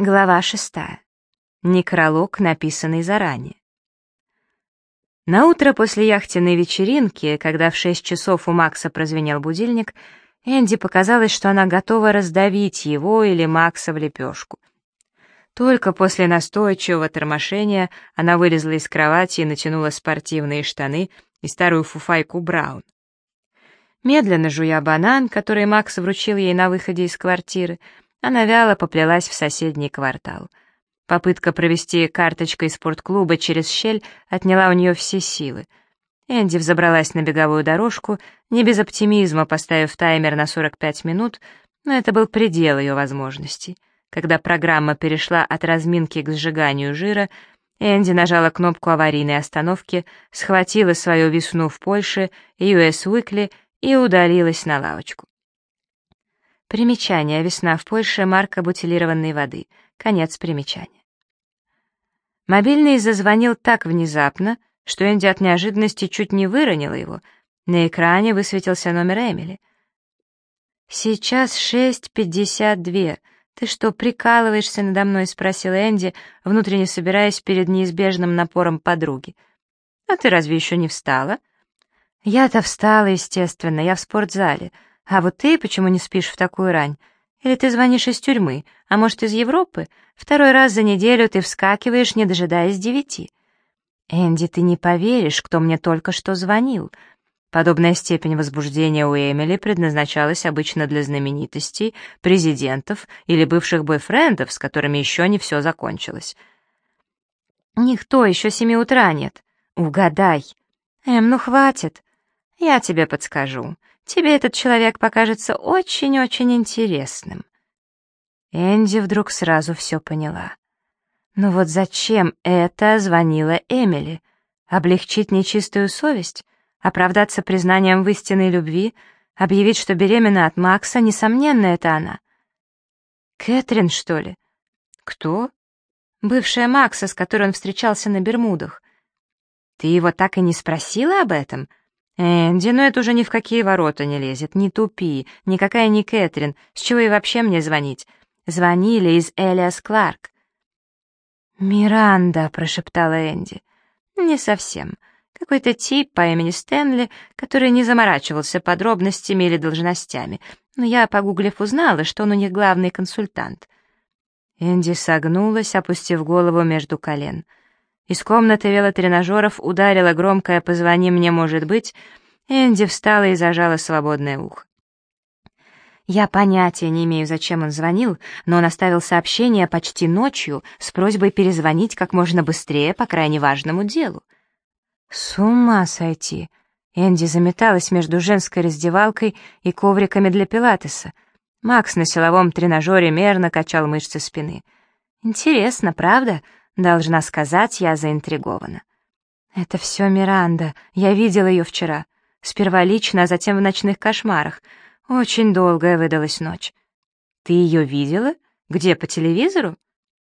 Глава шестая. Некролог, написанный заранее. На утро после яхтенной вечеринки, когда в шесть часов у Макса прозвенел будильник, Энди показалось, что она готова раздавить его или Макса в лепешку. Только после настойчивого тормошения она вылезла из кровати и натянула спортивные штаны и старую фуфайку Браун. Медленно жуя банан, который Макс вручил ей на выходе из квартиры, она вяло поплелась в соседний квартал. Попытка провести карточкой спортклуба через щель отняла у нее все силы. Энди взобралась на беговую дорожку, не без оптимизма поставив таймер на 45 минут, но это был предел ее возможностей. Когда программа перешла от разминки к сжиганию жира, Энди нажала кнопку аварийной остановки, схватила свою весну в Польше, US Weekly и удалилась на лавочку. Примечание. Весна в Польше. Марка бутилированной воды. Конец примечания. Мобильный зазвонил так внезапно, что Энди от неожиданности чуть не выронила его. На экране высветился номер Эмили. «Сейчас шесть пятьдесят две. Ты что, прикалываешься надо мной?» — спросил Энди, внутренне собираясь перед неизбежным напором подруги. «А ты разве еще не встала?» «Я-то встала, естественно, я в спортзале. А вот ты почему не спишь в такую рань? Или ты звонишь из тюрьмы, а может, из Европы? Второй раз за неделю ты вскакиваешь, не дожидаясь девяти. Энди, ты не поверишь, кто мне только что звонил. Подобная степень возбуждения у Эмили предназначалась обычно для знаменитостей, президентов или бывших бойфрендов, с которыми еще не все закончилось. Никто, еще семи утра нет. Угадай. Эм, ну хватит. Я тебе подскажу тебе этот человек покажется очень-очень интересным». Энди вдруг сразу все поняла. «Ну вот зачем это звонила Эмили? Облегчить нечистую совесть? Оправдаться признанием в истинной любви? Объявить, что беременна от Макса? Несомненно, это она». «Кэтрин, что ли?» «Кто?» «Бывшая Макса, с которой он встречался на Бермудах». «Ты его так и не спросила об этом?» «Энди, ну это уже ни в какие ворота не лезет, не тупи, никакая не Кэтрин, с чего и вообще мне звонить? Звонили из Элиас Кларк». «Миранда», — прошептала Энди. «Не совсем. Какой-то тип по имени Стэнли, который не заморачивался подробностями или должностями, но я, погуглив, узнала, что он у них главный консультант». Энди согнулась, опустив голову между колен. Из комнаты велотренажеров ударила громкое «Позвони мне, может быть», Энди встала и зажала свободное ухо. Я понятия не имею, зачем он звонил, но он оставил сообщение почти ночью с просьбой перезвонить как можно быстрее по крайне важному делу. С ума сойти! Энди заметалась между женской раздевалкой и ковриками для пилатеса. Макс на силовом тренажере мерно качал мышцы спины. Интересно, правда? Должна сказать, я заинтригована. Это все Миранда. Я видела ее вчера. Сперва лично, а затем в ночных кошмарах. Очень долгая выдалась ночь. Ты ее видела? Где, по телевизору?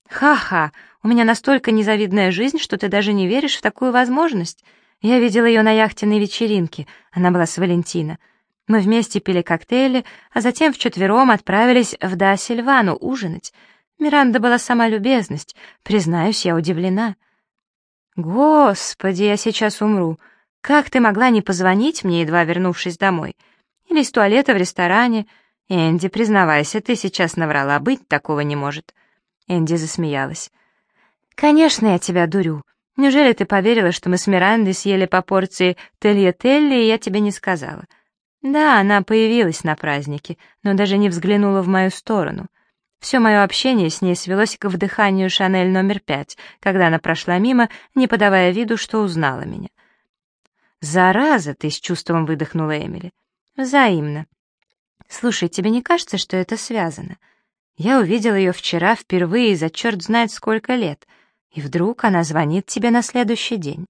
Ха-ха, у меня настолько незавидная жизнь, что ты даже не веришь в такую возможность. Я видела ее на яхтенной вечеринке. Она была с Валентина. Мы вместе пили коктейли, а затем вчетвером отправились в Да-Сильвану ужинать. Миранда была сама любезность. Признаюсь, я удивлена. Господи, я сейчас умру. Как ты могла не позвонить мне, едва вернувшись домой? Или из туалета в ресторане? Энди, признавайся, ты сейчас наврала, быть такого не может. Энди засмеялась. Конечно, я тебя дурю. Неужели ты поверила, что мы с Мирандой съели по порции телье-телли, и я тебе не сказала? Да, она появилась на празднике, но даже не взглянула в мою сторону. Все мое общение с ней свелось к вдыханию Шанель номер пять, когда она прошла мимо, не подавая виду, что узнала меня. «Зараза!» — ты с чувством выдохнула Эмили. «Взаимно. Слушай, тебе не кажется, что это связано? Я увидела ее вчера впервые за черт знает сколько лет, и вдруг она звонит тебе на следующий день.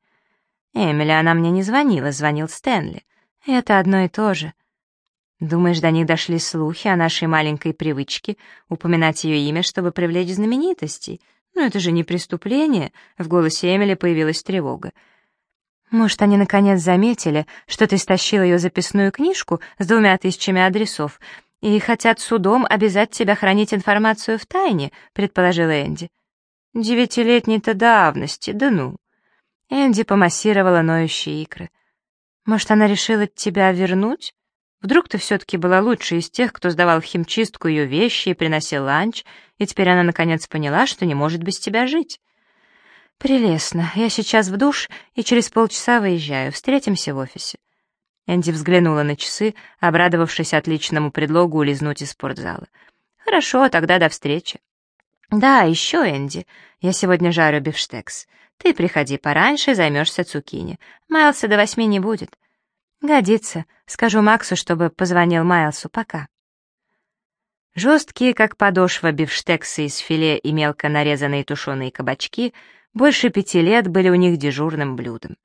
Эмили, она мне не звонила, звонил Стэнли. Это одно и то же. Думаешь, до них дошли слухи о нашей маленькой привычке упоминать ее имя, чтобы привлечь знаменитостей? Ну, это же не преступление. В голосе Эмили появилась тревога. Может, они наконец заметили, что ты стащила ее записную книжку с двумя тысячами адресов, и хотят судом обязать тебя хранить информацию в тайне», — предположила Энди. «Девятилетней-то давности, да ну». Энди помассировала ноющие икры. «Может, она решила тебя вернуть? Вдруг ты все-таки была лучшей из тех, кто сдавал химчистку ее вещи и приносил ланч, и теперь она наконец поняла, что не может без тебя жить?» «Прелестно. Я сейчас в душ и через полчаса выезжаю. Встретимся в офисе». Энди взглянула на часы, обрадовавшись отличному предлогу улизнуть из спортзала. «Хорошо, тогда до встречи». «Да, еще, Энди, я сегодня жарю бифштекс. Ты приходи пораньше, займешься цукини. Майлса до восьми не будет». «Годится. Скажу Максу, чтобы позвонил Майлсу. Пока». Жесткие, как подошва, бифштексы из филе и мелко нарезанные тушеные кабачки больше пяти лет были у них дежурным блюдом.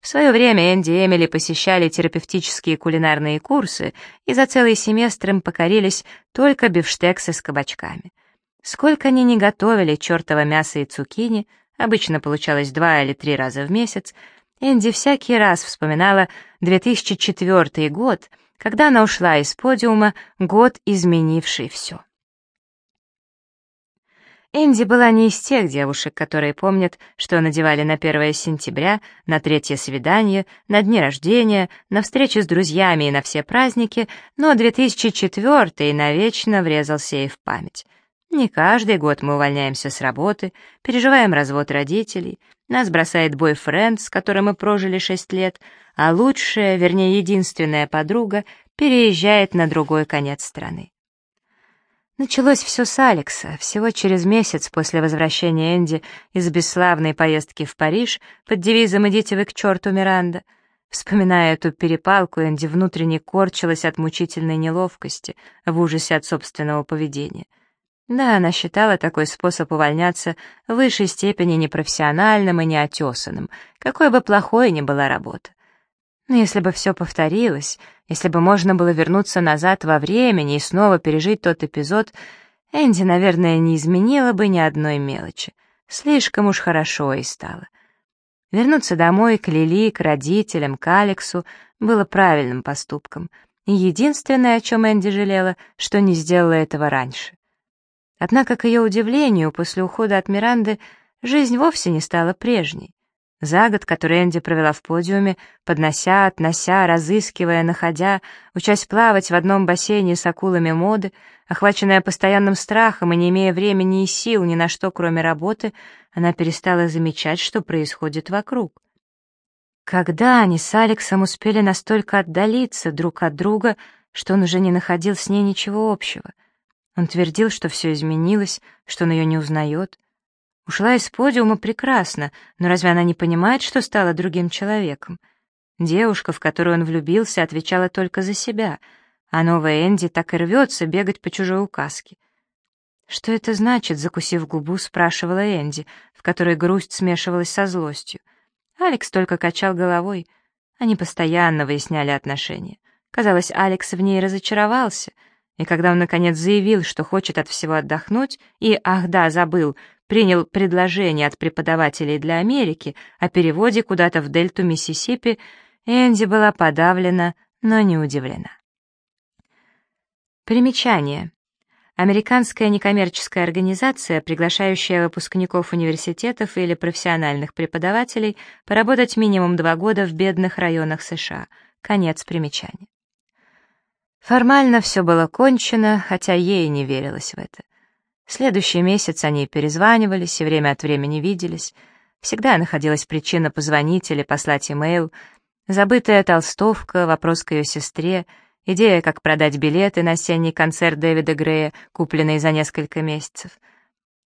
В свое время Энди и Эмили посещали терапевтические кулинарные курсы и за целый семестр им покорились только бифштексы с кабачками. Сколько они не готовили чертова мяса и цукини, обычно получалось два или три раза в месяц, Энди всякий раз вспоминала 2004 год, когда она ушла из подиума, год, изменивший все. Энди была не из тех девушек, которые помнят, что надевали на 1 сентября, на третье свидание, на дни рождения, на встречи с друзьями и на все праздники, но 2004 навечно врезался ей в память. Не каждый год мы увольняемся с работы, переживаем развод родителей, нас бросает бойфренд, с которым мы прожили шесть лет, а лучшая, вернее, единственная подруга переезжает на другой конец страны. Началось все с Алекса, всего через месяц после возвращения Энди из бесславной поездки в Париж под девизом «Идите вы к черту, Миранда». Вспоминая эту перепалку, Энди внутренне корчилась от мучительной неловкости, в ужасе от собственного поведения — да, она считала такой способ увольняться в высшей степени непрофессиональным и неотесанным, какой бы плохой ни была работа. Но если бы все повторилось, если бы можно было вернуться назад во времени и снова пережить тот эпизод, Энди, наверное, не изменила бы ни одной мелочи. Слишком уж хорошо и стало. Вернуться домой к Лили, к родителям, к Алексу было правильным поступком. И единственное, о чем Энди жалела, что не сделала этого раньше. Однако, к ее удивлению, после ухода от Миранды жизнь вовсе не стала прежней. За год, который Энди провела в подиуме, поднося, относя, разыскивая, находя, учась плавать в одном бассейне с акулами моды, охваченная постоянным страхом и не имея времени и сил ни на что, кроме работы, она перестала замечать, что происходит вокруг. Когда они с Алексом успели настолько отдалиться друг от друга, что он уже не находил с ней ничего общего — он твердил, что все изменилось, что он ее не узнает. Ушла из подиума прекрасно, но разве она не понимает, что стала другим человеком? Девушка, в которую он влюбился, отвечала только за себя, а новая Энди так и рвется бегать по чужой указке. «Что это значит?» — закусив губу, спрашивала Энди, в которой грусть смешивалась со злостью. Алекс только качал головой. Они постоянно выясняли отношения. Казалось, Алекс в ней разочаровался — и когда он, наконец, заявил, что хочет от всего отдохнуть, и, ах да, забыл, принял предложение от преподавателей для Америки о переводе куда-то в дельту Миссисипи, Энди была подавлена, но не удивлена. Примечание. Американская некоммерческая организация, приглашающая выпускников университетов или профессиональных преподавателей поработать минимум два года в бедных районах США. Конец примечания. Формально все было кончено, хотя ей не верилось в это. Следующий месяц они перезванивались и время от времени виделись. Всегда находилась причина позвонить или послать имейл. Забытая толстовка, вопрос к ее сестре, идея, как продать билеты на осенний концерт Дэвида Грея, купленный за несколько месяцев.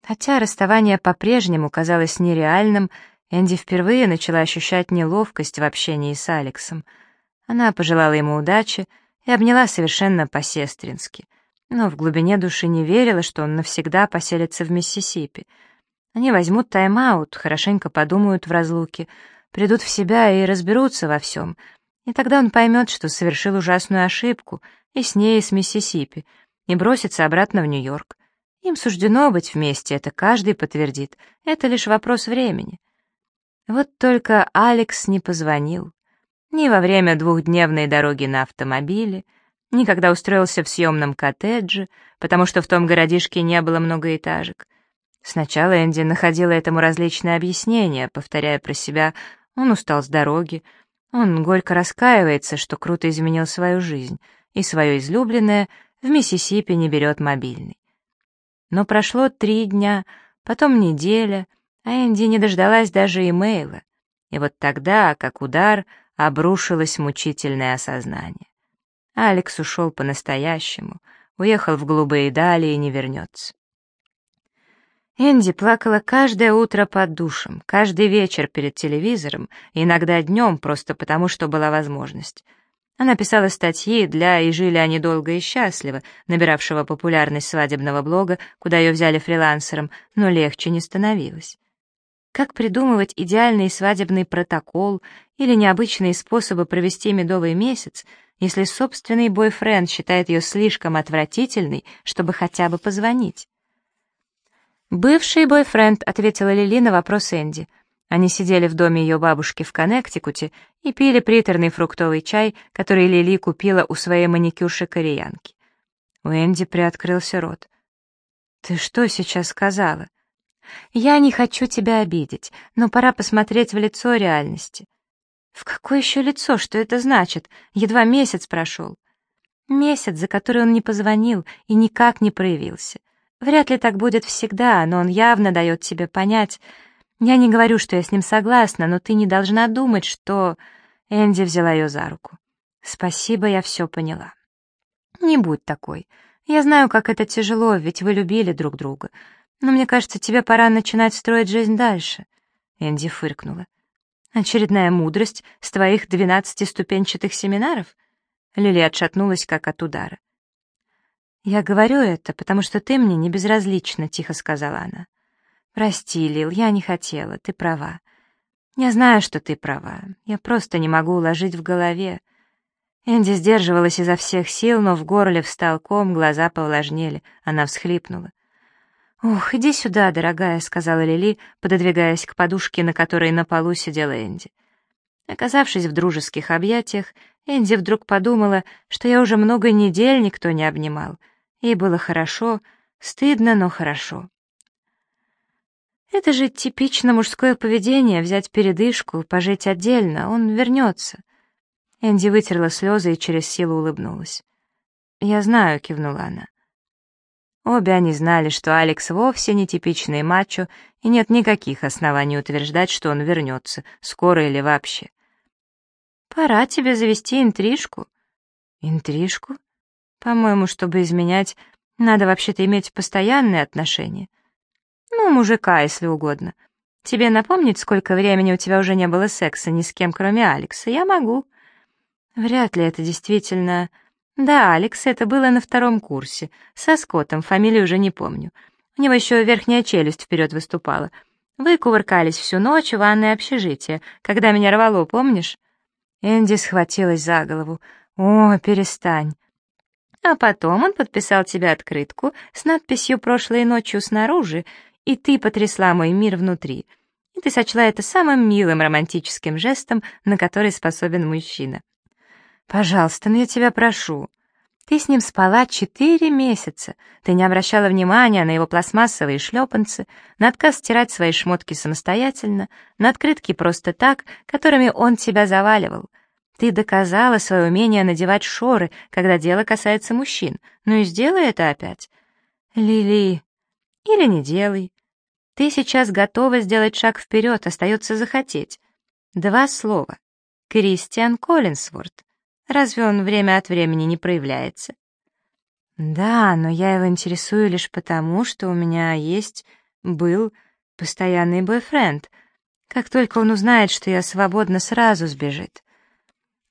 Хотя расставание по-прежнему казалось нереальным, Энди впервые начала ощущать неловкость в общении с Алексом. Она пожелала ему удачи, и обняла совершенно по-сестрински, но в глубине души не верила, что он навсегда поселится в Миссисипи. Они возьмут тайм-аут, хорошенько подумают в разлуке, придут в себя и разберутся во всем, и тогда он поймет, что совершил ужасную ошибку и с ней, и с Миссисипи, и бросится обратно в Нью-Йорк. Им суждено быть вместе, это каждый подтвердит, это лишь вопрос времени. Вот только Алекс не позвонил ни во время двухдневной дороги на автомобиле, никогда устроился в съемном коттедже, потому что в том городишке не было многоэтажек. Сначала Энди находила этому различные объяснения, повторяя про себя «он устал с дороги», он горько раскаивается, что круто изменил свою жизнь, и свое излюбленное в Миссисипи не берет мобильный. Но прошло три дня, потом неделя, а Энди не дождалась даже имейла. И вот тогда, как удар, обрушилось мучительное осознание. Алекс ушел по-настоящему, уехал в голубые дали и не вернется. Энди плакала каждое утро под душем, каждый вечер перед телевизором, иногда днем, просто потому, что была возможность. Она писала статьи для «И жили они долго и счастливо», набиравшего популярность свадебного блога, куда ее взяли фрилансером, но легче не становилось. Как придумывать идеальный свадебный протокол или необычные способы провести медовый месяц, если собственный бойфренд считает ее слишком отвратительной, чтобы хотя бы позвонить? «Бывший бойфренд», — ответила Лили на вопрос Энди. Они сидели в доме ее бабушки в Коннектикуте и пили приторный фруктовый чай, который Лили купила у своей маникюрши-кореянки. У Энди приоткрылся рот. «Ты что сейчас сказала?» «Я не хочу тебя обидеть, но пора посмотреть в лицо реальности». «В какое еще лицо? Что это значит? Едва месяц прошел». «Месяц, за который он не позвонил и никак не проявился. Вряд ли так будет всегда, но он явно дает тебе понять. Я не говорю, что я с ним согласна, но ты не должна думать, что...» Энди взяла ее за руку. «Спасибо, я все поняла». «Не будь такой. Я знаю, как это тяжело, ведь вы любили друг друга. Но мне кажется, тебе пора начинать строить жизнь дальше». Энди фыркнула. «Очередная мудрость с твоих двенадцатиступенчатых семинаров?» Лили отшатнулась, как от удара. «Я говорю это, потому что ты мне не безразлична», — тихо сказала она. «Прости, Лил, я не хотела, ты права. Я знаю, что ты права. Я просто не могу уложить в голове». Энди сдерживалась изо всех сил, но в горле встал ком, глаза повлажнели. Она всхлипнула. «Ух, иди сюда, дорогая», — сказала Лили, пододвигаясь к подушке, на которой на полу сидела Энди. Оказавшись в дружеских объятиях, Энди вдруг подумала, что я уже много недель никто не обнимал — Ей было хорошо, стыдно, но хорошо. Это же типично мужское поведение — взять передышку, пожить отдельно, он вернется. Энди вытерла слезы и через силу улыбнулась. «Я знаю», — кивнула она. Обе они знали, что Алекс вовсе не типичный мачо, и нет никаких оснований утверждать, что он вернется, скоро или вообще. «Пора тебе завести интрижку». «Интрижку?» По-моему, чтобы изменять, надо вообще-то иметь постоянные отношения. Ну, мужика, если угодно. Тебе напомнить, сколько времени у тебя уже не было секса ни с кем, кроме Алекса? Я могу. Вряд ли это действительно... Да, Алекс, это было на втором курсе. Со Скоттом, фамилию уже не помню. У него еще верхняя челюсть вперед выступала. Вы кувыркались всю ночь в ванной общежития, когда меня рвало, помнишь? Энди схватилась за голову. «О, перестань. А потом он подписал тебе открытку с надписью «Прошлой ночью снаружи», и ты потрясла мой мир внутри. И ты сочла это самым милым романтическим жестом, на который способен мужчина. Пожалуйста, ну я тебя прошу. Ты с ним спала четыре месяца. Ты не обращала внимания на его пластмассовые шлепанцы, на отказ стирать свои шмотки самостоятельно, на открытки просто так, которыми он тебя заваливал — ты доказала свое умение надевать шоры, когда дело касается мужчин. Ну и сделай это опять. Лили. Или не делай. Ты сейчас готова сделать шаг вперед, остается захотеть. Два слова. Кристиан Коллинсворт. Разве он время от времени не проявляется? Да, но я его интересую лишь потому, что у меня есть, был постоянный бойфренд. Как только он узнает, что я свободна, сразу сбежит.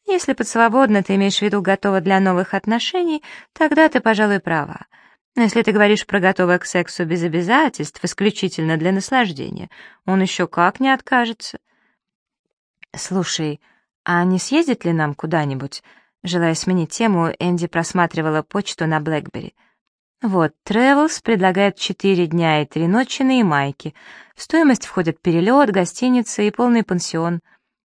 Если под свободно ты имеешь в виду готова для новых отношений, тогда ты, пожалуй, права. Но если ты говоришь про готовое к сексу без обязательств, исключительно для наслаждения, он еще как не откажется. Слушай, а не съездить ли нам куда-нибудь? Желая сменить тему, Энди просматривала почту на Блэкбери. Вот, Тревелс предлагает четыре дня и три ночи на Ямайке. В стоимость входят перелет, гостиница и полный пансион —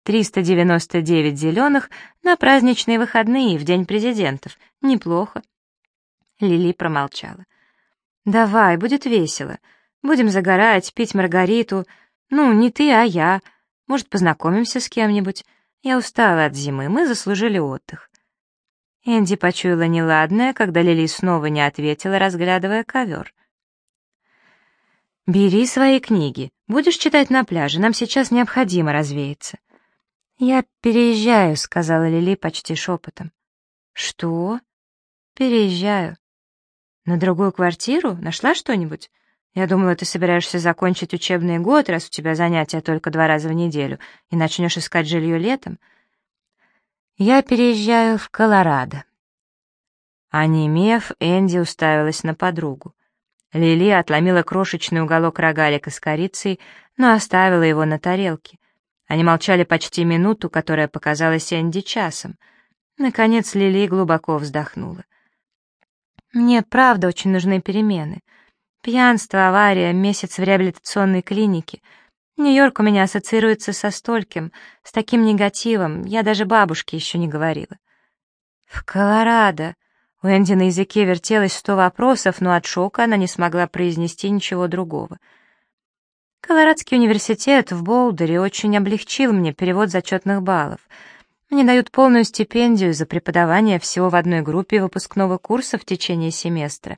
399 зеленых на праздничные выходные в День президентов. Неплохо. Лили промолчала. «Давай, будет весело. Будем загорать, пить маргариту. Ну, не ты, а я. Может, познакомимся с кем-нибудь. Я устала от зимы, мы заслужили отдых». Энди почуяла неладное, когда Лили снова не ответила, разглядывая ковер. «Бери свои книги. Будешь читать на пляже, нам сейчас необходимо развеяться». «Я переезжаю», — сказала Лили почти шепотом. «Что?» «Переезжаю». «На другую квартиру? Нашла что-нибудь?» «Я думала, ты собираешься закончить учебный год, раз у тебя занятия только два раза в неделю, и начнешь искать жилье летом». «Я переезжаю в Колорадо». Онемев, Энди уставилась на подругу. Лили отломила крошечный уголок рогалика с корицей, но оставила его на тарелке. Они молчали почти минуту, которая показалась Энди часом. Наконец Лили глубоко вздохнула. «Мне правда очень нужны перемены. Пьянство, авария, месяц в реабилитационной клинике. Нью-Йорк у меня ассоциируется со стольким, с таким негативом, я даже бабушке еще не говорила». «В Колорадо», у Энди на языке вертелось сто вопросов, но от шока она не смогла произнести ничего другого. Колорадский университет в Болдере очень облегчил мне перевод зачетных баллов. Мне дают полную стипендию за преподавание всего в одной группе выпускного курса в течение семестра.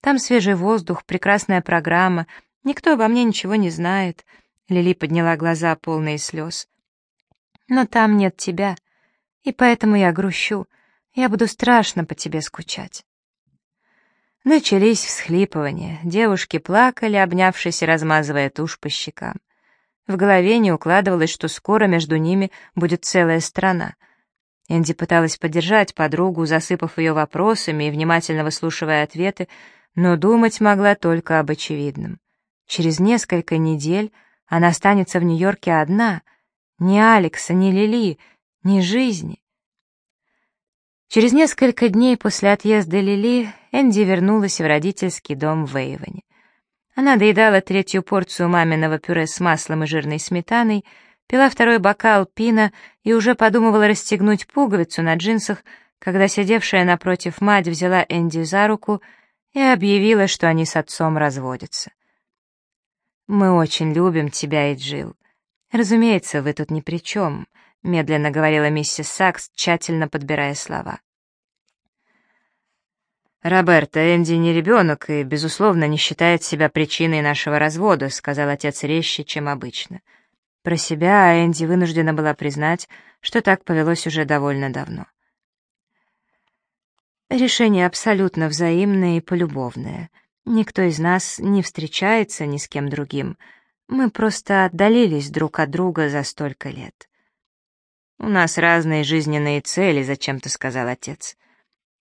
Там свежий воздух, прекрасная программа, никто обо мне ничего не знает. Лили подняла глаза, полные слез. Но там нет тебя, и поэтому я грущу. Я буду страшно по тебе скучать». Начались всхлипывания. Девушки плакали, обнявшись и размазывая тушь по щекам. В голове не укладывалось, что скоро между ними будет целая страна. Энди пыталась поддержать подругу, засыпав ее вопросами и внимательно выслушивая ответы, но думать могла только об очевидном. Через несколько недель она останется в Нью-Йорке одна. Ни Алекса, ни Лили, ни жизни. Через несколько дней после отъезда Лили Энди вернулась в родительский дом в Эйвоне. Она доедала третью порцию маминого пюре с маслом и жирной сметаной, пила второй бокал пина и уже подумывала расстегнуть пуговицу на джинсах, когда сидевшая напротив мать взяла Энди за руку и объявила, что они с отцом разводятся. «Мы очень любим тебя и Джилл. Разумеется, вы тут ни при чем», — медленно говорила миссис Сакс, тщательно подбирая слова. «Роберта, Энди не ребенок и, безусловно, не считает себя причиной нашего развода», — сказал отец резче, чем обычно. Про себя Энди вынуждена была признать, что так повелось уже довольно давно. Решение абсолютно взаимное и полюбовное. Никто из нас не встречается ни с кем другим. Мы просто отдалились друг от друга за столько лет. «У нас разные жизненные цели», — зачем-то сказал отец.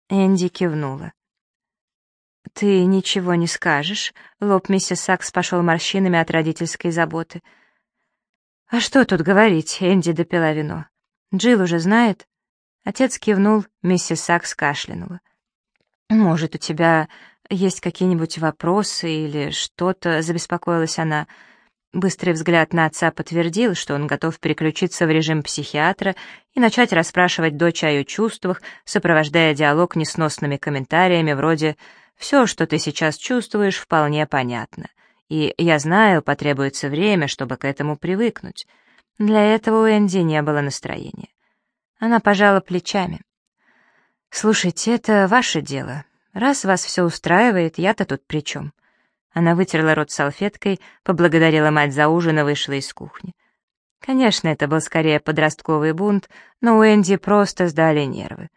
Энди кивнула. «Ты ничего не скажешь?» — лоб миссис Сакс пошел морщинами от родительской заботы. «А что тут говорить?» — Энди допила вино. «Джилл уже знает?» Отец кивнул, миссис Сакс кашлянула. «Может, у тебя есть какие-нибудь вопросы или что-то?» — забеспокоилась она. Быстрый взгляд на отца подтвердил, что он готов переключиться в режим психиатра и начать расспрашивать дочь о ее чувствах, сопровождая диалог несносными комментариями вроде «все, что ты сейчас чувствуешь, вполне понятно». И «я знаю, потребуется время, чтобы к этому привыкнуть». Для этого у Энди не было настроения. Она пожала плечами. «Слушайте, это ваше дело. Раз вас все устраивает, я-то тут при чем?» Она вытерла рот салфеткой, поблагодарила мать за ужин и вышла из кухни. Конечно, это был скорее подростковый бунт, но у Энди просто сдали нервы.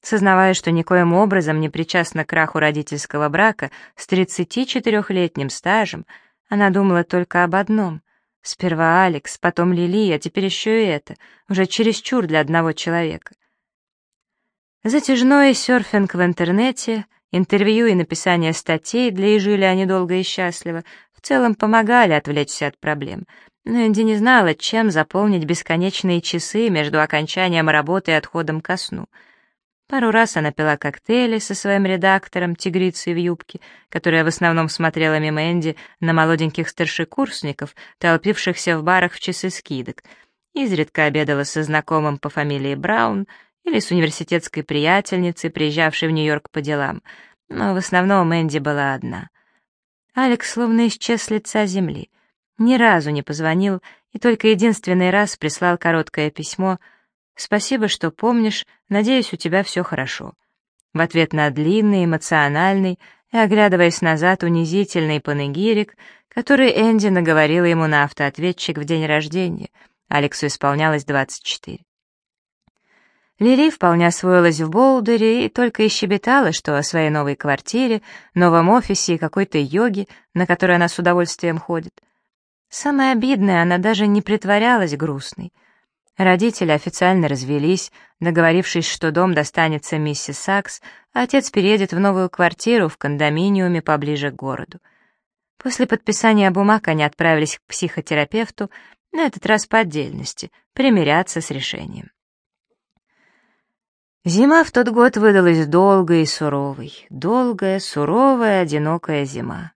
Сознавая, что никоим образом не причастна к краху родительского брака с 34-летним стажем, она думала только об одном. Сперва Алекс, потом Лили, а теперь еще и это, уже чересчур для одного человека. Затяжной серфинг в интернете, Интервью и написание статей для «И жили они долго и счастливо» в целом помогали отвлечься от проблем, но Энди не знала, чем заполнить бесконечные часы между окончанием работы и отходом ко сну. Пару раз она пила коктейли со своим редактором, тигрицей в юбке, которая в основном смотрела мимо Энди на молоденьких старшекурсников, толпившихся в барах в часы скидок, изредка обедала со знакомым по фамилии Браун или с университетской приятельницей, приезжавшей в Нью-Йорк по делам, но в основном Энди была одна. Алекс словно исчез с лица земли, ни разу не позвонил и только единственный раз прислал короткое письмо «Спасибо, что помнишь, надеюсь, у тебя все хорошо». В ответ на длинный, эмоциональный и, оглядываясь назад, унизительный панегирик, который Энди наговорила ему на автоответчик в день рождения. Алексу исполнялось 24. Лили вполне освоилась в Болдере и только и щебетала, что о своей новой квартире, новом офисе и какой-то йоге, на которой она с удовольствием ходит. Самое обидное, она даже не притворялась грустной. Родители официально развелись, договорившись, что дом достанется миссис Сакс, а отец переедет в новую квартиру в кондоминиуме поближе к городу. После подписания бумаг они отправились к психотерапевту, на этот раз по отдельности, примиряться с решением. Зима в тот год выдалась долгой и суровой. Долгая, суровая, одинокая зима.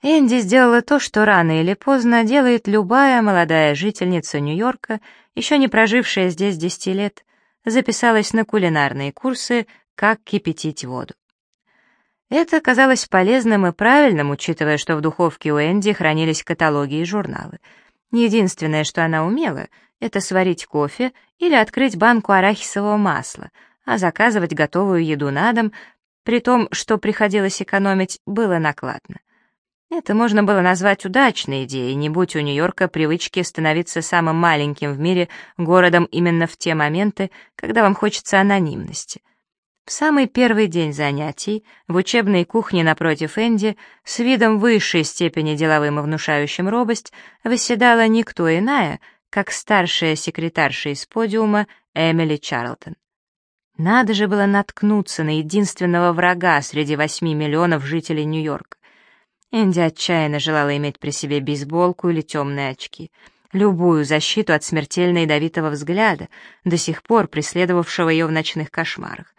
Энди сделала то, что рано или поздно делает любая молодая жительница Нью-Йорка, еще не прожившая здесь десяти лет, записалась на кулинарные курсы «Как кипятить воду». Это казалось полезным и правильным, учитывая, что в духовке у Энди хранились каталоги и журналы. Единственное, что она умела, это сварить кофе или открыть банку арахисового масла, а заказывать готовую еду на дом, при том, что приходилось экономить, было накладно. Это можно было назвать удачной идеей, не будь у Нью-Йорка привычки становиться самым маленьким в мире городом именно в те моменты, когда вам хочется анонимности. В самый первый день занятий в учебной кухне напротив Энди с видом высшей степени деловым и внушающим робость восседала никто иная, как старшая секретарша из подиума Эмили Чарлтон. Надо же было наткнуться на единственного врага среди восьми миллионов жителей Нью-Йорка. Энди отчаянно желала иметь при себе бейсболку или темные очки, любую защиту от смертельно ядовитого взгляда, до сих пор преследовавшего ее в ночных кошмарах.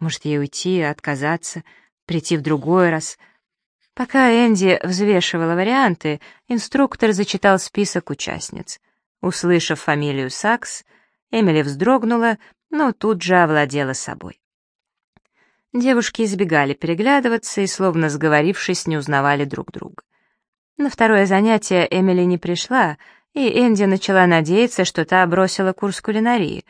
Может, ей уйти, отказаться, прийти в другой раз. Пока Энди взвешивала варианты, инструктор зачитал список участниц. Услышав фамилию Сакс, Эмили вздрогнула, но тут же овладела собой. Девушки избегали переглядываться и, словно сговорившись, не узнавали друг друга. На второе занятие Эмили не пришла, и Энди начала надеяться, что та бросила курс кулинарии.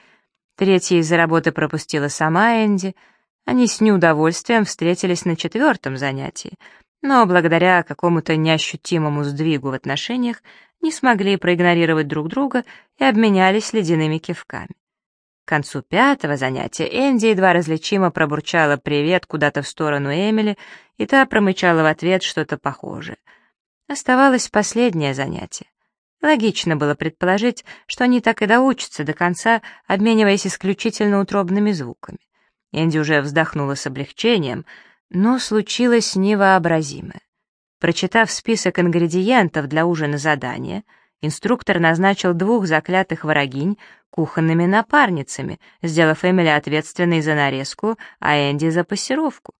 Третья из-за работы пропустила сама Энди. Они с неудовольствием встретились на четвертом занятии, но благодаря какому-то неощутимому сдвигу в отношениях не смогли проигнорировать друг друга и обменялись ледяными кивками. К концу пятого занятия Энди едва различимо пробурчала привет куда-то в сторону Эмили, и та промычала в ответ что-то похожее. Оставалось последнее занятие. Логично было предположить, что они так и доучатся до конца, обмениваясь исключительно утробными звуками. Энди уже вздохнула с облегчением, но случилось невообразимое. Прочитав список ингредиентов для ужина задания, инструктор назначил двух заклятых ворогинь кухонными напарницами, сделав Эмили ответственной за нарезку, а Энди за пассировку.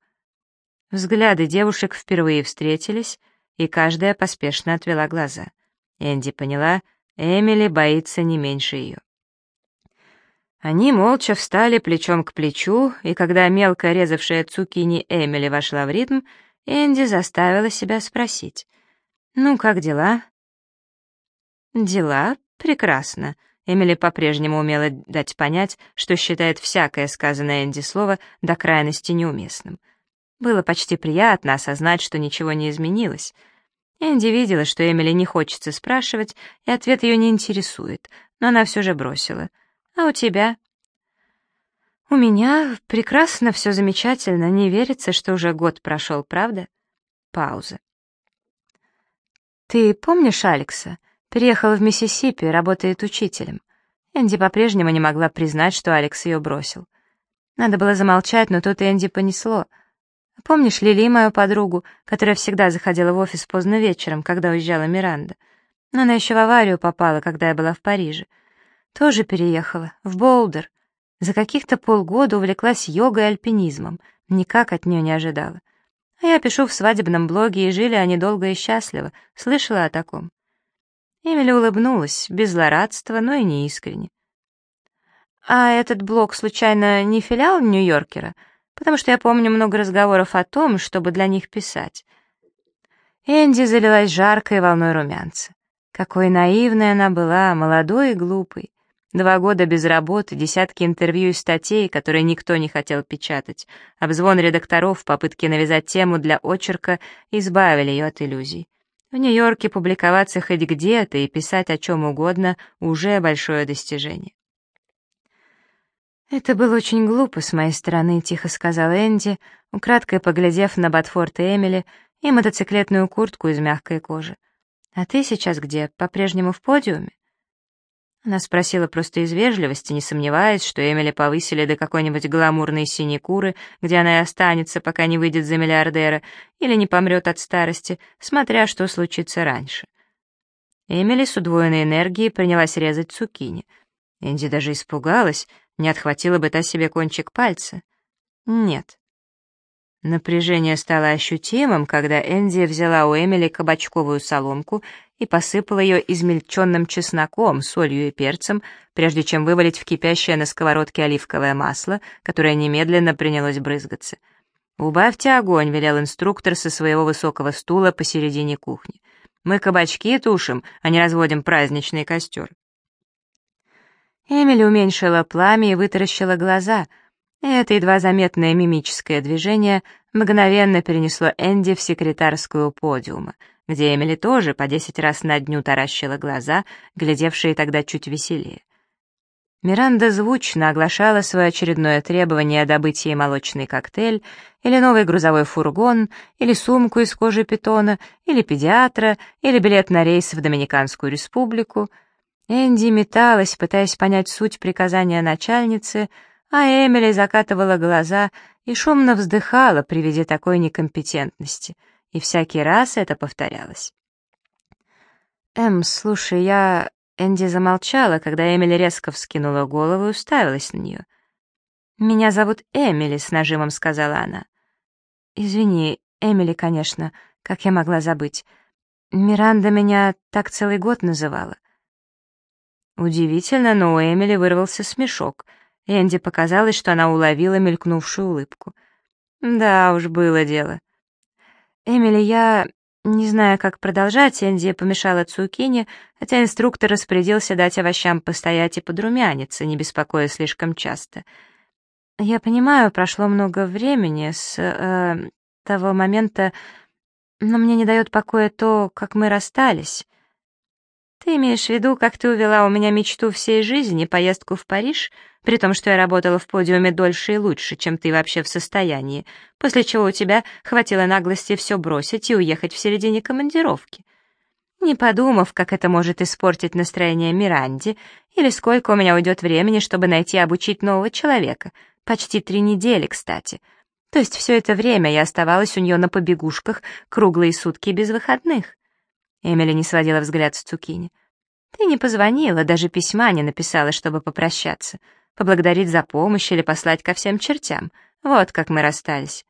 Взгляды девушек впервые встретились, и каждая поспешно отвела глаза. Энди поняла, Эмили боится не меньше ее. Они молча встали плечом к плечу, и когда мелко резавшая цукини Эмили вошла в ритм, Энди заставила себя спросить. «Ну, как дела?» «Дела? Прекрасно», Эмили по-прежнему умела дать понять, что считает всякое сказанное Энди слово до крайности неуместным. Было почти приятно осознать, что ничего не изменилось. Энди видела, что Эмили не хочется спрашивать, и ответ ее не интересует, но она все же бросила. «А у тебя?» «У меня прекрасно, все замечательно, не верится, что уже год прошел, правда?» Пауза. «Ты помнишь Алекса?» Переехала в Миссисипи, работает учителем. Энди по-прежнему не могла признать, что Алекс ее бросил. Надо было замолчать, но тут Энди понесло. Помнишь Лили, мою подругу, которая всегда заходила в офис поздно вечером, когда уезжала Миранда? Но она еще в аварию попала, когда я была в Париже. Тоже переехала, в Болдер. За каких-то полгода увлеклась йогой и альпинизмом. Никак от нее не ожидала. А я пишу в свадебном блоге, и жили они долго и счастливо. Слышала о таком? Эмили улыбнулась, без злорадства, но и не искренне. «А этот блог, случайно, не филиал Нью-Йоркера? Потому что я помню много разговоров о том, чтобы для них писать». Энди залилась жаркой волной румянца. Какой наивной она была, молодой и глупой. Два года без работы, десятки интервью и статей, которые никто не хотел печатать, обзвон редакторов в попытке навязать тему для очерка избавили ее от иллюзий. В Нью-Йорке публиковаться хоть где-то и писать о чем угодно — уже большое достижение. «Это было очень глупо с моей стороны», — тихо сказал Энди, украдкой поглядев на Батфорд и Эмили и мотоциклетную куртку из мягкой кожи. «А ты сейчас где? По-прежнему в подиуме?» Она спросила просто из вежливости, не сомневаясь, что Эмили повысили до какой-нибудь гламурной синекуры, где она и останется, пока не выйдет за миллиардера, или не помрет от старости, смотря что случится раньше. Эмили с удвоенной энергией принялась резать цукини. Энди даже испугалась, не отхватила бы та себе кончик пальца. Нет. Напряжение стало ощутимым, когда Энди взяла у Эмили кабачковую соломку и посыпала ее измельченным чесноком, солью и перцем, прежде чем вывалить в кипящее на сковородке оливковое масло, которое немедленно принялось брызгаться. «Убавьте огонь», — велел инструктор со своего высокого стула посередине кухни. «Мы кабачки тушим, а не разводим праздничный костер». Эмили уменьшила пламя и вытаращила глаза. Это едва заметное мимическое движение мгновенно перенесло Энди в секретарскую подиума — где Эмили тоже по десять раз на дню таращила глаза, глядевшие тогда чуть веселее. Миранда звучно оглашала свое очередное требование добыть ей молочный коктейль, или новый грузовой фургон, или сумку из кожи питона, или педиатра, или билет на рейс в Доминиканскую республику. Энди металась, пытаясь понять суть приказания начальницы, а Эмили закатывала глаза и шумно вздыхала при виде такой некомпетентности — и всякий раз это повторялось. «Эм, слушай, я...» Энди замолчала, когда Эмили резко вскинула голову и уставилась на нее. «Меня зовут Эмили», — с нажимом сказала она. «Извини, Эмили, конечно, как я могла забыть. Миранда меня так целый год называла». Удивительно, но у Эмили вырвался смешок. Энди показалось, что она уловила мелькнувшую улыбку. «Да уж, было дело. «Эмили, я не знаю, как продолжать», — Энди помешала цукини, хотя инструктор распорядился дать овощам постоять и подрумяниться, не беспокоя слишком часто. «Я понимаю, прошло много времени с э, того момента, но мне не дает покоя то, как мы расстались. Ты имеешь в виду, как ты увела у меня мечту всей жизни, поездку в Париж?» при том, что я работала в подиуме дольше и лучше, чем ты вообще в состоянии, после чего у тебя хватило наглости все бросить и уехать в середине командировки. Не подумав, как это может испортить настроение Миранди, или сколько у меня уйдет времени, чтобы найти и обучить нового человека. Почти три недели, кстати. То есть все это время я оставалась у нее на побегушках круглые сутки без выходных. Эмили не сводила взгляд с Цукини. Ты не позвонила, даже письма не написала, чтобы попрощаться поблагодарить за помощь или послать ко всем чертям. Вот как мы расстались.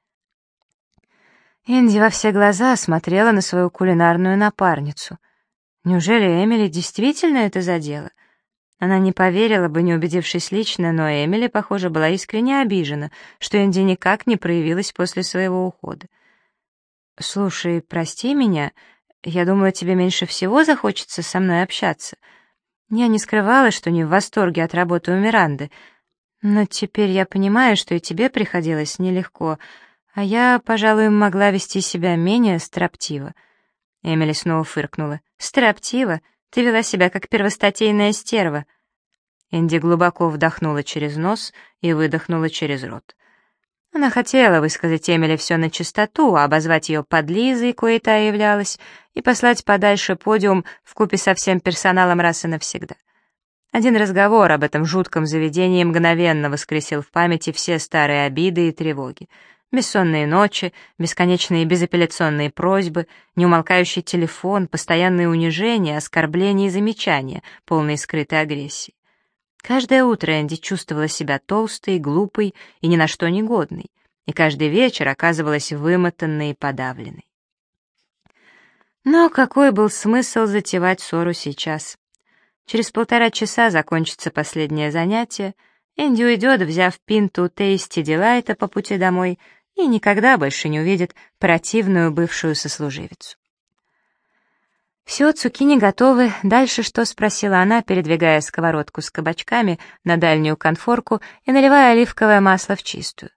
Энди во все глаза смотрела на свою кулинарную напарницу. Неужели Эмили действительно это задела? Она не поверила бы, не убедившись лично, но Эмили, похоже, была искренне обижена, что Энди никак не проявилась после своего ухода. «Слушай, прости меня, я думаю, тебе меньше всего захочется со мной общаться», я не скрывала, что не в восторге от работы у Миранды, но теперь я понимаю, что и тебе приходилось нелегко, а я, пожалуй, могла вести себя менее строптиво. Эмили снова фыркнула. «Строптиво? Ты вела себя как первостатейная стерва». Энди глубоко вдохнула через нос и выдохнула через рот. Она хотела высказать Эмили все на чистоту, обозвать ее подлизой, кое та являлась, и послать подальше подиум в купе со всем персоналом раз и навсегда. Один разговор об этом жутком заведении мгновенно воскресил в памяти все старые обиды и тревоги. Бессонные ночи, бесконечные безапелляционные просьбы, неумолкающий телефон, постоянные унижения, оскорбления и замечания, полные скрытой агрессии. Каждое утро Энди чувствовала себя толстой, глупой и ни на что не годной, и каждый вечер оказывалась вымотанной и подавленной. Но какой был смысл затевать ссору сейчас? Через полтора часа закончится последнее занятие, Энди уйдет, взяв пинту Тейсти Дилайта по пути домой, и никогда больше не увидит противную бывшую сослуживицу. «Все, цукини готовы. Дальше что?» — спросила она, передвигая сковородку с кабачками на дальнюю конфорку и наливая оливковое масло в чистую.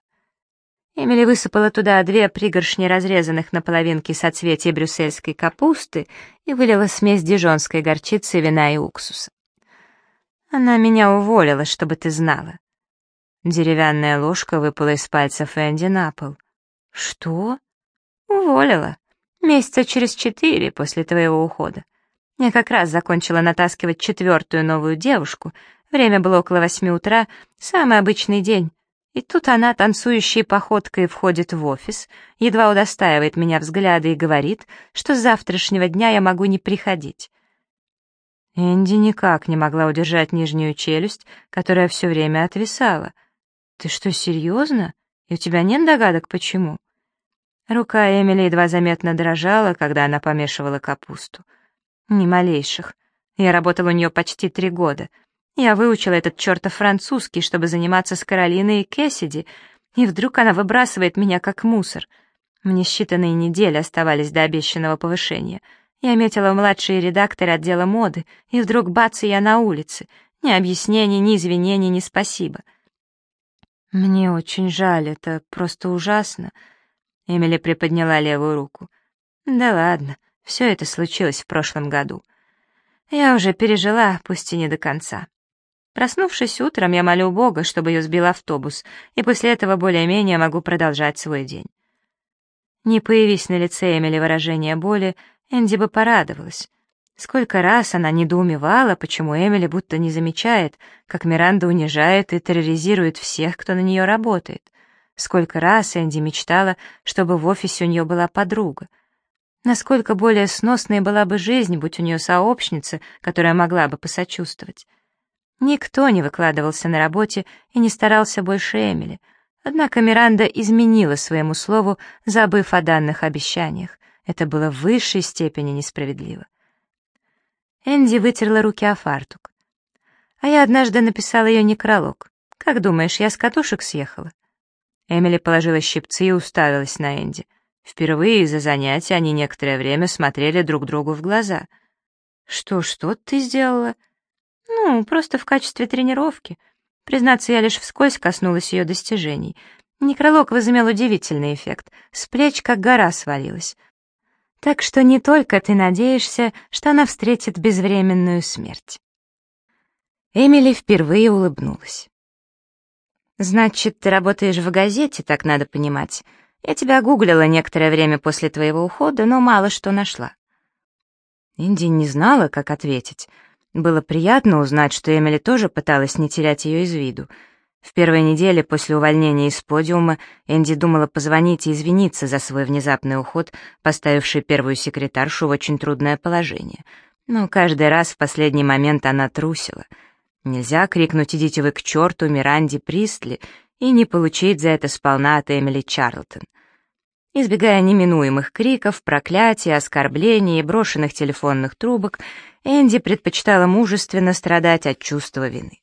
Эмили высыпала туда две пригоршни разрезанных на половинки соцветий брюссельской капусты и вылила смесь дижонской горчицы, вина и уксуса. «Она меня уволила, чтобы ты знала». Деревянная ложка выпала из пальцев Энди на пол. «Что?» «Уволила. Месяца через четыре после твоего ухода. Я как раз закончила натаскивать четвертую новую девушку. Время было около восьми утра, самый обычный день. И тут она, танцующей походкой, входит в офис, едва удостаивает меня взгляда и говорит, что с завтрашнего дня я могу не приходить. Энди никак не могла удержать нижнюю челюсть, которая все время отвисала. «Ты что, серьезно? И у тебя нет догадок, почему?» Рука Эмили едва заметно дрожала, когда она помешивала капусту. Ни малейших. Я работала у нее почти три года. Я выучила этот чертов французский, чтобы заниматься с Каролиной и Кэссиди, и вдруг она выбрасывает меня как мусор. Мне считанные недели оставались до обещанного повышения. Я метила младшие редакторы отдела моды, и вдруг бац, и я на улице. Ни объяснений, ни извинений, ни спасибо. Мне очень жаль, это просто ужасно. Эмили приподняла левую руку. «Да ладно, все это случилось в прошлом году. Я уже пережила, пусть и не до конца. Проснувшись утром, я молю Бога, чтобы ее сбил автобус, и после этого более-менее могу продолжать свой день». Не появись на лице Эмили выражение боли, Энди бы порадовалась. Сколько раз она недоумевала, почему Эмили будто не замечает, как Миранда унижает и терроризирует всех, кто на нее работает. Сколько раз Энди мечтала, чтобы в офисе у нее была подруга. Насколько более сносной была бы жизнь, будь у нее сообщница, которая могла бы посочувствовать. Никто не выкладывался на работе и не старался больше Эмили. Однако Миранда изменила своему слову, забыв о данных обещаниях. Это было в высшей степени несправедливо. Энди вытерла руки о фартук. А я однажды написала ее некролог. Как думаешь, я с катушек съехала? Эмили положила щипцы и уставилась на Энди. Впервые за занятия они некоторое время смотрели друг другу в глаза. «Что, что ты сделала?» «Ну, просто в качестве тренировки. Признаться, я лишь вскользь коснулась ее достижений. Некролог возымел удивительный эффект. С плеч как гора свалилась. Так что не только ты надеешься, что она встретит безвременную смерть». Эмили впервые улыбнулась. «Значит, ты работаешь в газете, так надо понимать. Я тебя гуглила некоторое время после твоего ухода, но мало что нашла». Инди не знала, как ответить. Было приятно узнать, что Эмили тоже пыталась не терять ее из виду. В первой неделе после увольнения из подиума Энди думала позвонить и извиниться за свой внезапный уход, поставивший первую секретаршу в очень трудное положение. Но каждый раз в последний момент она трусила — Нельзя крикнуть «идите вы к черту» Миранди Пристли и не получить за это сполна от Эмили Чарлтон. Избегая неминуемых криков, проклятий, оскорблений и брошенных телефонных трубок, Энди предпочитала мужественно страдать от чувства вины.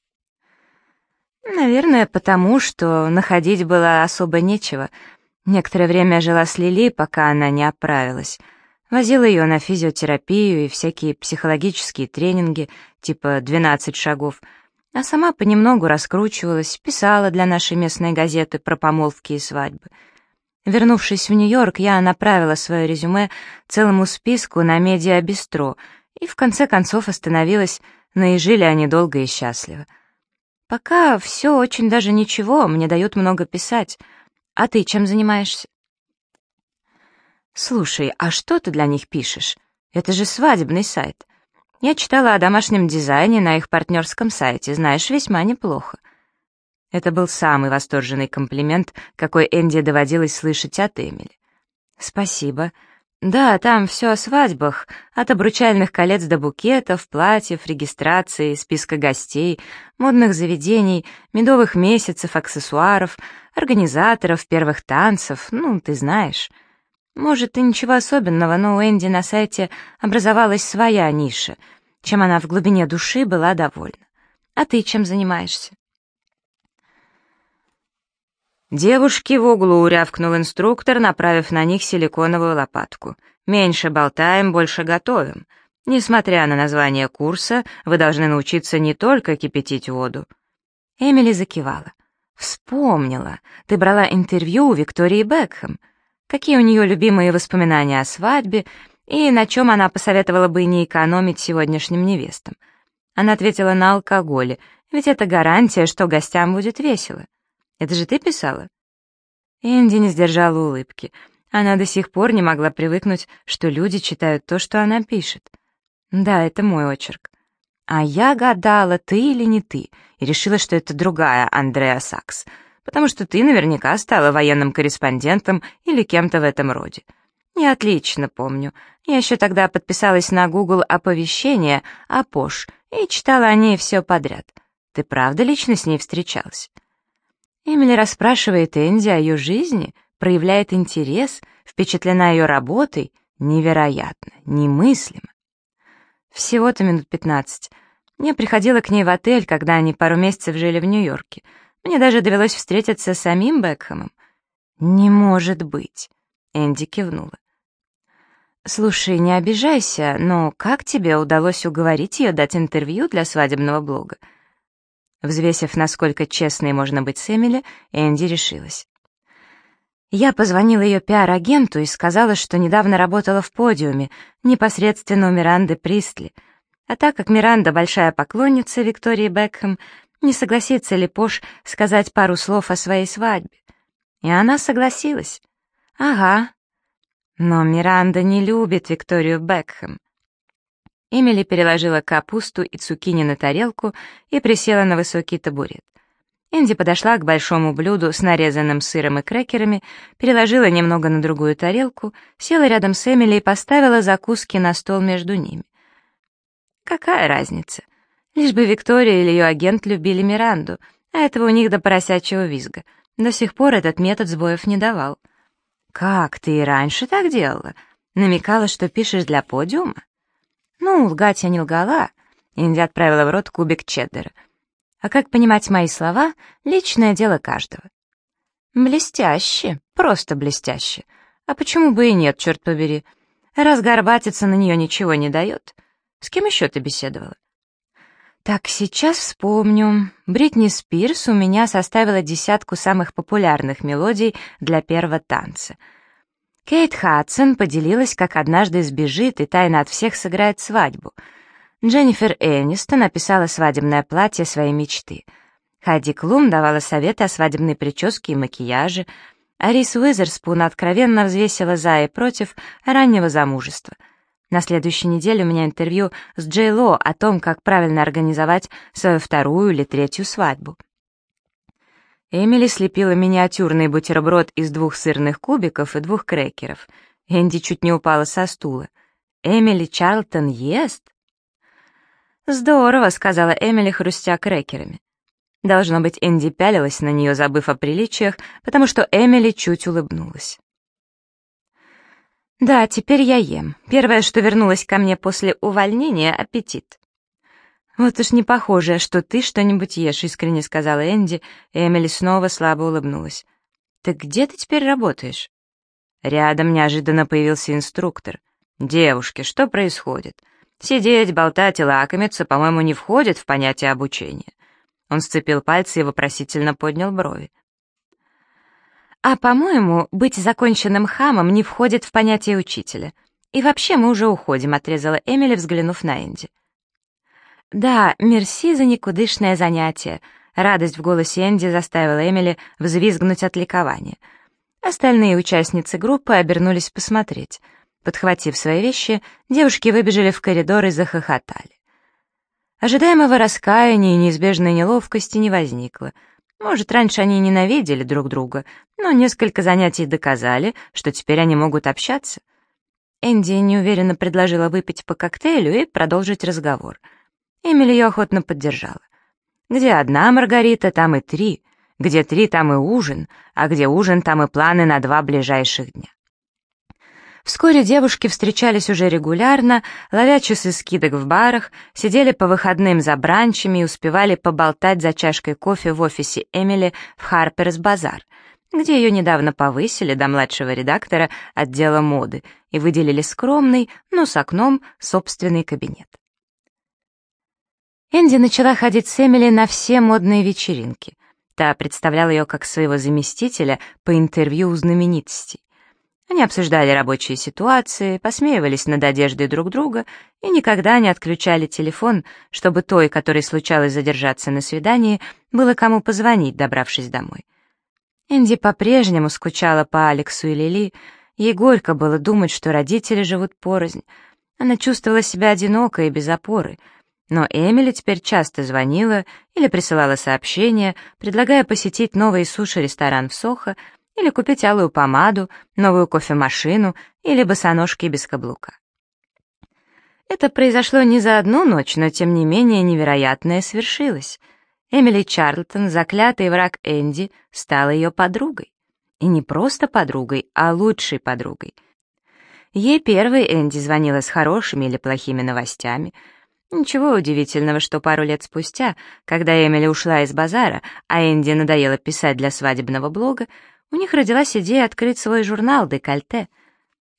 Наверное, потому что находить было особо нечего. Некоторое время жила с Лили, пока она не оправилась — Возила ее на физиотерапию и всякие психологические тренинги, типа «12 шагов», а сама понемногу раскручивалась, писала для нашей местной газеты про помолвки и свадьбы. Вернувшись в Нью-Йорк, я направила свое резюме целому списку на медиа-бистро и в конце концов остановилась на «И жили они долго и счастливо». Пока все очень даже ничего, мне дают много писать. А ты чем занимаешься? «Слушай, а что ты для них пишешь? Это же свадебный сайт. Я читала о домашнем дизайне на их партнерском сайте, знаешь, весьма неплохо». Это был самый восторженный комплимент, какой Энди доводилось слышать от Эмили. «Спасибо. Да, там все о свадьбах, от обручальных колец до букетов, платьев, регистрации, списка гостей, модных заведений, медовых месяцев, аксессуаров, организаторов, первых танцев, ну, ты знаешь». Может, и ничего особенного, но у Энди на сайте образовалась своя ниша, чем она в глубине души была довольна. А ты чем занимаешься? «Девушки в углу», — рявкнул инструктор, направив на них силиконовую лопатку. «Меньше болтаем, больше готовим. Несмотря на название курса, вы должны научиться не только кипятить воду». Эмили закивала. «Вспомнила. Ты брала интервью у Виктории Бекхэм. Какие у нее любимые воспоминания о свадьбе и на чем она посоветовала бы не экономить сегодняшним невестам?» Она ответила на алкоголе, ведь это гарантия, что гостям будет весело. Это же ты писала?» Энди не сдержала улыбки. Она до сих пор не могла привыкнуть, что люди читают то, что она пишет. «Да, это мой очерк». А я гадала, ты или не ты, и решила, что это другая Андреа Сакс, потому что ты наверняка стала военным корреспондентом или кем-то в этом роде. Я отлично помню. Я еще тогда подписалась на Google оповещение о Пош и читала о ней все подряд. Ты правда лично с ней встречалась? Эмили расспрашивает Энди о ее жизни, проявляет интерес, впечатлена ее работой. Невероятно, немыслимо. Всего-то минут пятнадцать. Я приходила к ней в отель, когда они пару месяцев жили в Нью-Йорке. Мне даже довелось встретиться с самим Бекхэмом. «Не может быть!» — Энди кивнула. «Слушай, не обижайся, но как тебе удалось уговорить ее дать интервью для свадебного блога?» Взвесив, насколько честной можно быть с Эмили, Энди решилась. Я позвонила ее пиар-агенту и сказала, что недавно работала в подиуме, непосредственно у Миранды Пристли. А так как Миранда большая поклонница Виктории Бекхэм, не согласится ли Пош сказать пару слов о своей свадьбе? И она согласилась. Ага. Но Миранда не любит Викторию Бекхэм. Эмили переложила капусту и цукини на тарелку и присела на высокий табурет. Энди подошла к большому блюду с нарезанным сыром и крекерами, переложила немного на другую тарелку, села рядом с Эмили и поставила закуски на стол между ними. Какая разница? Лишь бы Виктория или ее агент любили Миранду, а этого у них до поросячьего визга. До сих пор этот метод сбоев не давал. «Как, ты и раньше так делала? Намекала, что пишешь для подиума?» Ну, лгать я не лгала. Инди отправила в рот кубик чеддера. А как понимать мои слова — личное дело каждого. Блестяще, просто блестяще. А почему бы и нет, черт побери? Раз горбатиться на нее ничего не дает. С кем еще ты беседовала? Так, сейчас вспомню. Бритни Спирс у меня составила десятку самых популярных мелодий для первого танца — Кейт Хадсон поделилась, как однажды сбежит и тайно от всех сыграет свадьбу. Дженнифер Энистон написала свадебное платье своей мечты. Хайди Клум давала советы о свадебной прическе и макияже, а Рис Уизерспун откровенно взвесила за и против раннего замужества. На следующей неделе у меня интервью с Джей Ло о том, как правильно организовать свою вторую или третью свадьбу. Эмили слепила миниатюрный бутерброд из двух сырных кубиков и двух крекеров. Энди чуть не упала со стула. «Эмили Чарлтон ест?» «Здорово», — сказала Эмили, хрустя крекерами. Должно быть, Энди пялилась на нее, забыв о приличиях, потому что Эмили чуть улыбнулась. «Да, теперь я ем. Первое, что вернулось ко мне после увольнения — аппетит. «Вот уж не похоже, что ты что-нибудь ешь», — искренне сказала Энди, и Эмили снова слабо улыбнулась. «Так где ты теперь работаешь?» Рядом неожиданно появился инструктор. «Девушки, что происходит? Сидеть, болтать и лакомиться, по-моему, не входит в понятие обучения». Он сцепил пальцы и вопросительно поднял брови. «А, по-моему, быть законченным хамом не входит в понятие учителя. И вообще мы уже уходим», — отрезала Эмили, взглянув на Энди. «Да, мерси за никудышное занятие», — радость в голосе Энди заставила Эмили взвизгнуть от ликования. Остальные участницы группы обернулись посмотреть. Подхватив свои вещи, девушки выбежали в коридор и захохотали. Ожидаемого раскаяния и неизбежной неловкости не возникло. Может, раньше они ненавидели друг друга, но несколько занятий доказали, что теперь они могут общаться. Энди неуверенно предложила выпить по коктейлю и продолжить разговор — Эмили ее охотно поддержала. Где одна Маргарита, там и три. Где три, там и ужин. А где ужин, там и планы на два ближайших дня. Вскоре девушки встречались уже регулярно, ловя часы скидок в барах, сидели по выходным за бранчами и успевали поболтать за чашкой кофе в офисе Эмили в Харперс-базар, где ее недавно повысили до младшего редактора отдела моды и выделили скромный, но с окном, собственный кабинет. Энди начала ходить с Эмили на все модные вечеринки. Та представляла ее как своего заместителя по интервью у знаменитостей. Они обсуждали рабочие ситуации, посмеивались над одеждой друг друга и никогда не отключали телефон, чтобы той, которой случалось задержаться на свидании, было кому позвонить, добравшись домой. Энди по-прежнему скучала по Алексу и Лили, ей горько было думать, что родители живут порознь. Она чувствовала себя одинокой и без опоры, но Эмили теперь часто звонила или присылала сообщения, предлагая посетить новый суши-ресторан в Сохо или купить алую помаду, новую кофемашину или босоножки без каблука. Это произошло не за одну ночь, но тем не менее невероятное свершилось. Эмили Чарлтон, заклятый враг Энди, стала ее подругой. И не просто подругой, а лучшей подругой. Ей первой Энди звонила с хорошими или плохими новостями. Ничего удивительного, что пару лет спустя, когда Эмили ушла из базара, а Энди надоело писать для свадебного блога, у них родилась идея открыть свой журнал «Декольте».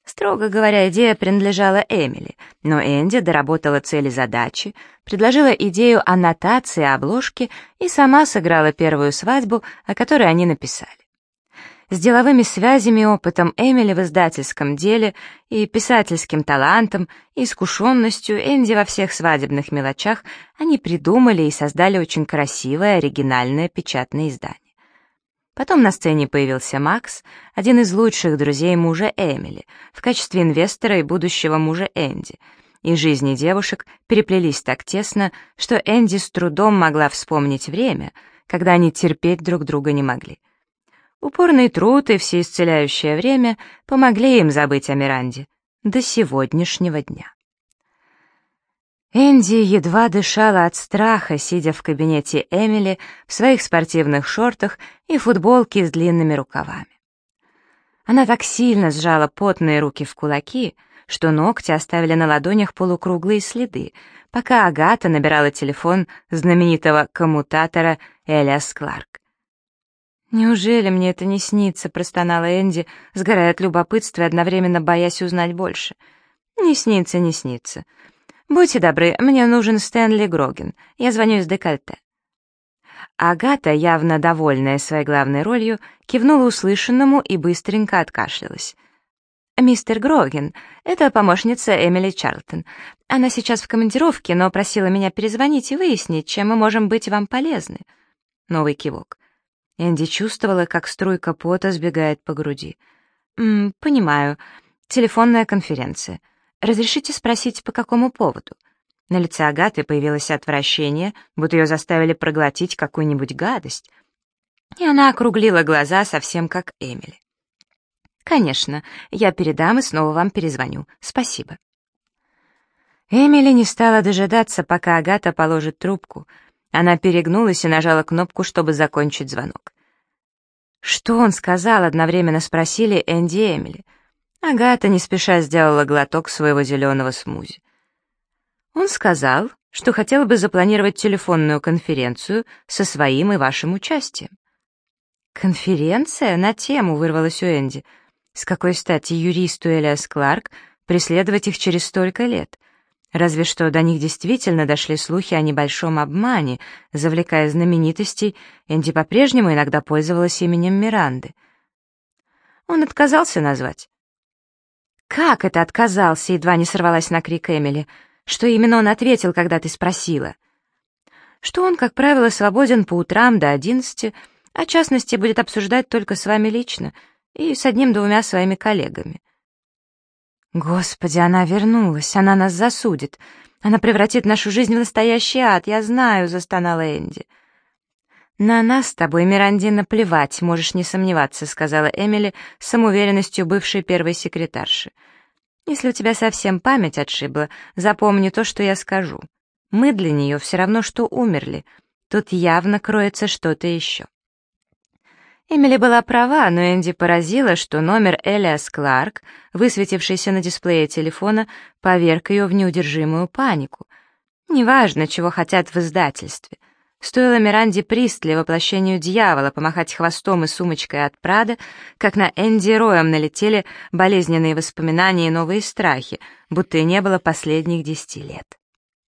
Строго говоря, идея принадлежала Эмили, но Энди доработала цели задачи, предложила идею аннотации обложки и сама сыграла первую свадьбу, о которой они написали. С деловыми связями и опытом Эмили в издательском деле и писательским талантом и искушенностью Энди во всех свадебных мелочах они придумали и создали очень красивое оригинальное печатное издание. Потом на сцене появился Макс, один из лучших друзей мужа Эмили, в качестве инвестора и будущего мужа Энди. И жизни девушек переплелись так тесно, что Энди с трудом могла вспомнить время, когда они терпеть друг друга не могли. Упорный труд и всеисцеляющее время помогли им забыть о Миранде до сегодняшнего дня. Энди едва дышала от страха, сидя в кабинете Эмили в своих спортивных шортах и футболке с длинными рукавами. Она так сильно сжала потные руки в кулаки, что ногти оставили на ладонях полукруглые следы, пока Агата набирала телефон знаменитого коммутатора Элиас Кларк. «Неужели мне это не снится?» — простонала Энди, сгорая от любопытства и одновременно боясь узнать больше. «Не снится, не снится. «Будьте добры, мне нужен Стэнли Гроген. Я звоню из декольте». Агата, явно довольная своей главной ролью, кивнула услышанному и быстренько откашлялась. «Мистер Гроген, это помощница Эмили Чарлтон. Она сейчас в командировке, но просила меня перезвонить и выяснить, чем мы можем быть вам полезны». Новый кивок. Энди чувствовала, как струйка пота сбегает по груди. «М, «Понимаю. Телефонная конференция. «Разрешите спросить, по какому поводу?» На лице Агаты появилось отвращение, будто ее заставили проглотить какую-нибудь гадость. И она округлила глаза, совсем как Эмили. «Конечно, я передам и снова вам перезвоню. Спасибо». Эмили не стала дожидаться, пока Агата положит трубку. Она перегнулась и нажала кнопку, чтобы закончить звонок. «Что он сказал?» — одновременно спросили Энди и Эмили — Агата не спеша сделала глоток своего зеленого смузи. Он сказал, что хотел бы запланировать телефонную конференцию со своим и вашим участием. «Конференция на тему», — вырвалась у Энди. «С какой стати юристу Элиас Кларк преследовать их через столько лет? Разве что до них действительно дошли слухи о небольшом обмане, завлекая знаменитостей, Энди по-прежнему иногда пользовалась именем Миранды. Он отказался назвать. «Как это отказался?» — едва не сорвалась на крик Эмили. «Что именно он ответил, когда ты спросила?» «Что он, как правило, свободен по утрам до одиннадцати, а частности будет обсуждать только с вами лично и с одним-двумя своими коллегами». «Господи, она вернулась, она нас засудит. Она превратит нашу жизнь в настоящий ад, я знаю», — застонала Энди. «На нас с тобой, Миранди, наплевать, можешь не сомневаться», — сказала Эмили с самоуверенностью бывшей первой секретарши. «Если у тебя совсем память отшибла, запомни то, что я скажу. Мы для нее все равно, что умерли. Тут явно кроется что-то еще». Эмили была права, но Энди поразило, что номер Элиас Кларк, высветившийся на дисплее телефона, поверг ее в неудержимую панику. Неважно, чего хотят в издательстве. Стоило Миранде Пристли, воплощению дьявола, помахать хвостом и сумочкой от Прада, как на Энди Роем налетели болезненные воспоминания и новые страхи, будто и не было последних десяти лет.